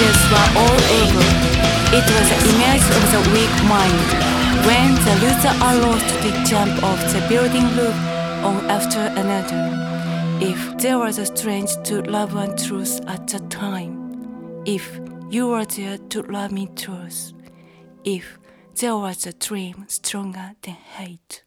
leaders were all able. It was the image of the weak mind. When the loser are lost, they jump off the building roof on after another. If there was a strength to love and truth at the time, if you were there to love me truth, if there was a dream stronger than hate.